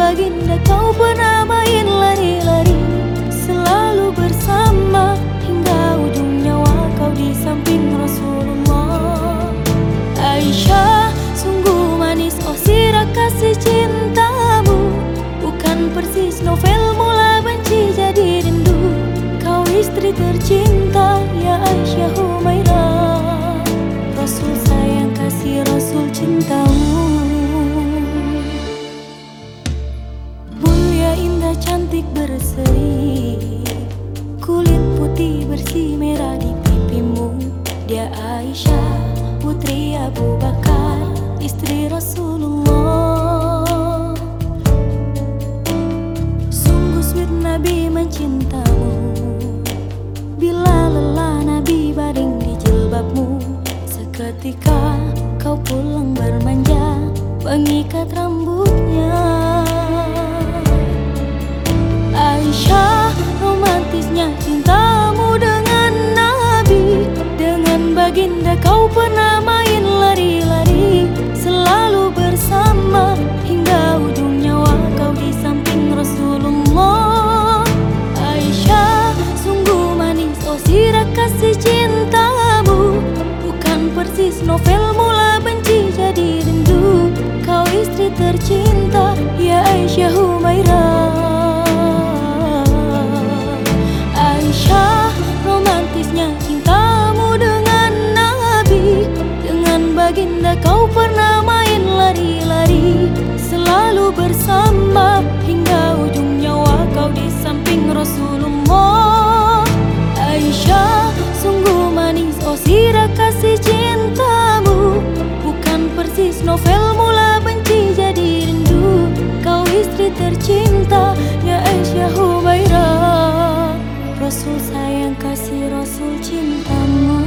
Dengan baginda kau pernah main Cantik berseri. Kulit putih bersih merah di pipimu. Dia Aisyah putri Abu Bakar Istri Rasulullah. Sungguh sweet Nabi mencintamu. Bila lelah Nabi baring di jilbabmu. Seketika kau pulang bermanja Mengikat rambutnya baginda kau pernah main lari-lari Selalu bersama. Hingga ujung nyawa kau di samping Rasulullah. Aisyah sungguh manis oh sirah kasih cintamu. Bukan persis novel mula benci jadi rindu. Kau istri tercinta kasih cintamu. Bukan persis novel mula benci jadi rindu. Kau istri tercinta ya Aisyah Humairah. Rasul sayang kasih Rasul cintamu